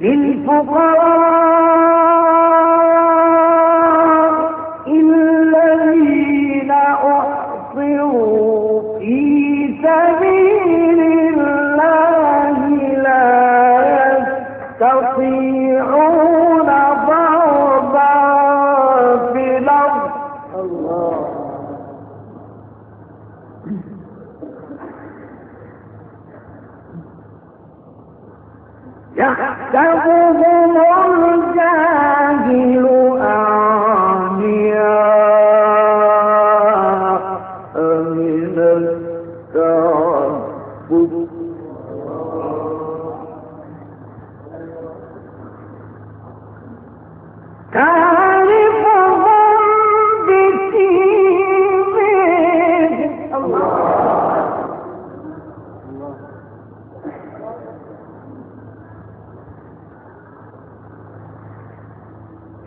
Les on! يحسبهم الجاهل أعمياء من التعبد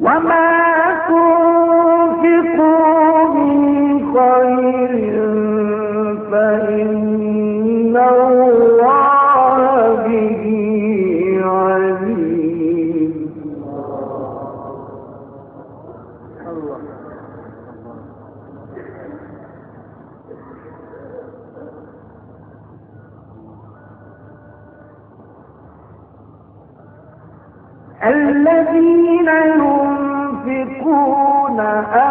وما الذين ينفقون أموالهم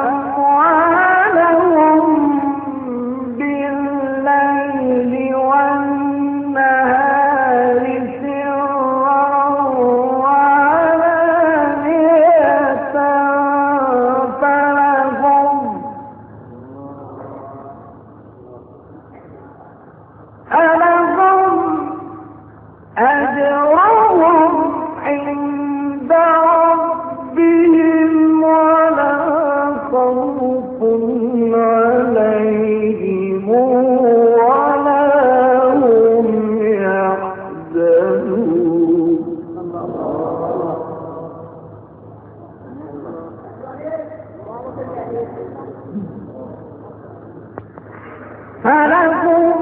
فلكم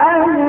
أن